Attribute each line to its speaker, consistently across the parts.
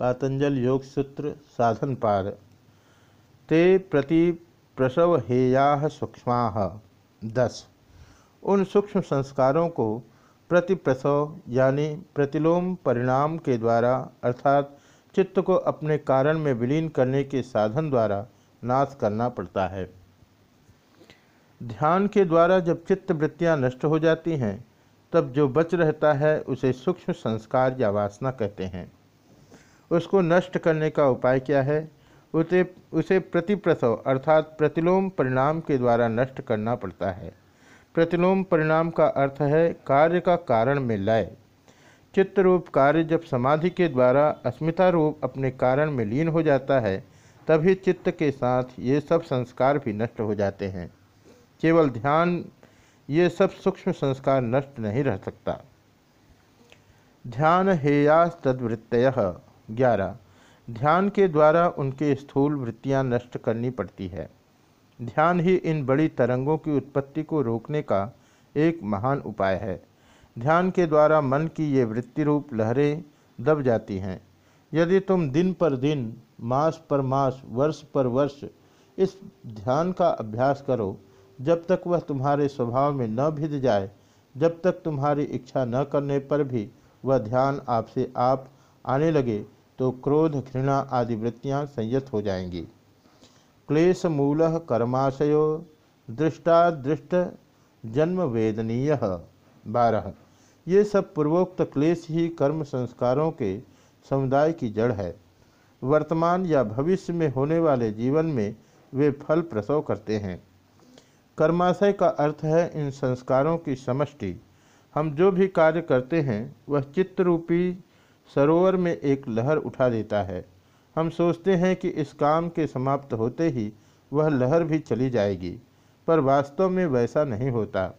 Speaker 1: पातंजल योग सूत्र साधन पाद। ते प्रति प्रसव हेया सूक्ष्मा दस। उन सूक्ष्म संस्कारों को प्रति प्रसव यानी प्रतिलोम परिणाम के द्वारा अर्थात चित्त को अपने कारण में विलीन करने के साधन द्वारा नाश करना पड़ता है। ध्यान के द्वारा जब चित्त वृत्तियाँ नष्ट हो जाती हैं, तब जो बच रहता है उसे सूक्ष्म संस्कार या वासना कहते हैं। उसको नष्ट करने का उपाय क्या है? उसे उसे प्रतिप्रसव अर्थात प्रतिलोम परिणाम के द्वारा नष्ट करना पड़ता है। प्रतिलोम परिणाम का अर्थ है कार्य का कारण में लय। चित्त रूप कार्य जब समाधि के द्वारा अस्मिता रूप अपने कारण में लीन हो जाता है, तभी चित्त के साथ ये सब संस्कार भी नष्ट हो जाते हैं। केवल ध्यान, ये सब सूक्ष्म संस्कार नष्ट नहीं रह सकता। ध्यान हेयास तद्वृत्त ग्यारह। ध्यान के द्वारा उनके स्थूल वृत्तियाँ नष्ट करनी पड़ती है। ध्यान ही इन बड़ी तरंगों की उत्पत्ति को रोकने का एक महान उपाय है। ध्यान के द्वारा मन की ये वृत्ति रूप लहरें दब जाती हैं। यदि तुम दिन पर दिन, मास पर मास, वर्ष पर वर्ष इस ध्यान का अभ्यास करो, जब तक वह तुम्हारे स्वभाव में न भिज जाए, जब तक तुम्हारी इच्छा न करने पर भी वह ध्यान आपसे आप आने लगे तो क्रोध, घृणा आदि वृत्तियाँ संयत हो जाएँगी। क्लेश मूल कर्माशयो, दृष्टादृष्ट जन्म वेदनीय। बारह। ये सब पूर्वोक्त क्लेश ही कर्म संस्कारों के समुदाय की जड़ है। वर्तमान या भविष्य में होने वाले जीवन में वे फल प्रसव करते हैं। कर्माशय का अर्थ है इन संस्कारों की समष्टि। हम जो भी कार्य करते हैं, वह चित्त रूपी सरोवर में एक लहर उठा देता है। हम सोचते हैं कि इस काम के समाप्त होते ही वह लहर भी चली जाएगी, पर वास्तव में वैसा नहीं होता।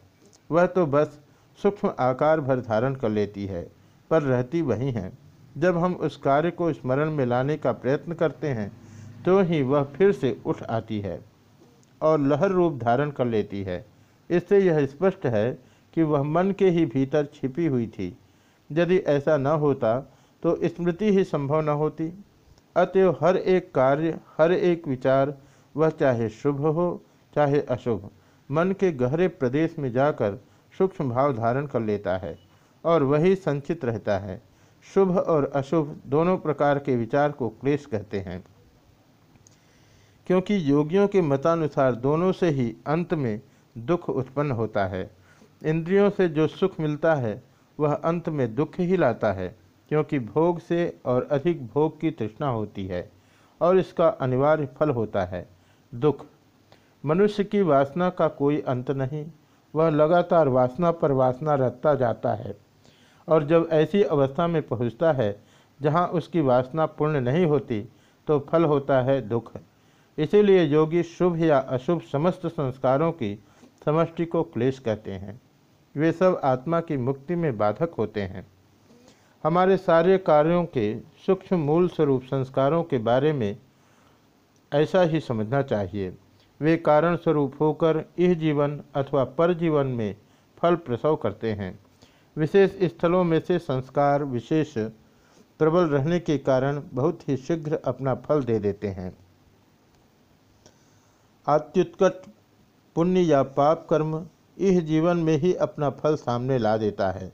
Speaker 1: वह तो बस सूक्ष्म आकार भर धारण कर लेती है, पर रहती वही है। जब हम उस कार्य को स्मरण में लाने का प्रयत्न करते हैं तो ही वह फिर से उठ आती है और लहर रूप धारण कर लेती है। इससे यह स्पष्ट है कि वह मन के ही भीतर छिपी हुई थी। यदि ऐसा न होता तो स्मृति ही संभव न होती। अतएव हर एक कार्य, हर एक विचार, वह चाहे शुभ हो, चाहे अशुभ, मन के गहरे प्रदेश में जाकर सूक्ष्म भाव धारण कर लेता है और वही संचित रहता है। शुभ और अशुभ दोनों प्रकार के विचार को क्लेश कहते हैं। क्योंकि योगियों के मतानुसार दोनों से ही अंत में दुख उत्पन्न होता है। इंद्रियों से जो सुख मिलता है, वह अंत में दुख ही लाता है। क्योंकि भोग से और अधिक भोग की तृष्णा होती है और इसका अनिवार्य फल होता है। दुख। मनुष्य की वासना का कोई अंत नहीं। वह लगातार वासना पर वासना रखता जाता है और जब ऐसी अवस्था में पहुँचता है जहाँ उसकी वासना पूर्ण नहीं होती तो फल होता है दुख। इसीलिए योगी शुभ या अशुभ समस्त संस्कारों की समष्टि को क्लेश कहते हैं। वे सब आत्मा की मुक्ति में बाधक होते हैं। हमारे सारे कार्यों के सूक्ष्म मूल स्वरूप संस्कारों के बारे में ऐसा ही समझना चाहिए। वे कारण स्वरूप होकर इह जीवन अथवा पर जीवन में फल प्रसव करते हैं। विशेष स्थलों में से संस्कार विशेष प्रबल रहने के कारण बहुत ही शीघ्र अपना फल दे देते हैं। अत्युत्कट पुण्य या पाप कर्म इह जीवन में ही अपना फल सामने ला देता है।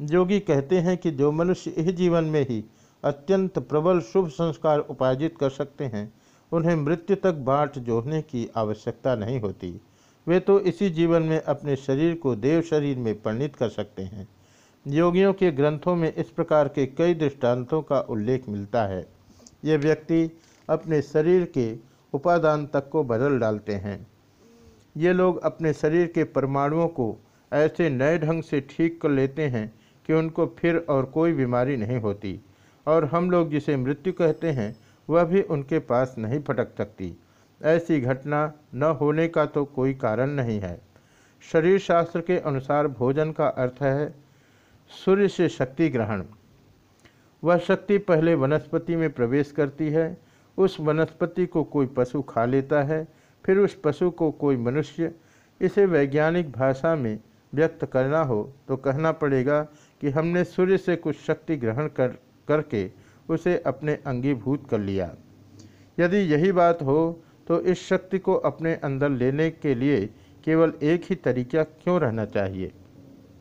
Speaker 1: योगी कहते हैं कि जो मनुष्य इस जीवन में ही अत्यंत प्रबल शुभ संस्कार उपार्जित कर सकते हैं, उन्हें मृत्यु तक बाँट जोड़ने की आवश्यकता नहीं होती। वे तो इसी जीवन में अपने शरीर को देव शरीर में परिणित कर सकते हैं। योगियों के ग्रंथों में इस प्रकार के कई दृष्टांतों का उल्लेख मिलता है। ये व्यक्ति अपने शरीर के उपादान तक को बदल डालते हैं। ये लोग अपने शरीर के परमाणुओं को ऐसे नए ढंग से ठीक कर लेते हैं कि उनको फिर और कोई बीमारी नहीं होती। और हम लोग जिसे मृत्यु कहते हैं, वह भी उनके पास नहीं फटक सकती। ऐसी घटना न होने का तो कोई कारण नहीं है। शरीर शास्त्र के अनुसार भोजन का अर्थ है सूर्य से शक्ति ग्रहण। वह शक्ति पहले वनस्पति में प्रवेश करती है, उस वनस्पति को कोई पशु खा लेता है, फिर उस पशु को कोई मनुष्य इसे वैज्ञानिक भाषा में व्यक्त करना हो तो कहना पड़ेगा कि हमने सूर्य से कुछ शक्ति ग्रहण कर, करके उसे अपने अंगीभूत कर लिया। यदि यही बात हो तो इस शक्ति को अपने अंदर लेने के लिए केवल एक ही तरीका क्यों रहना चाहिए?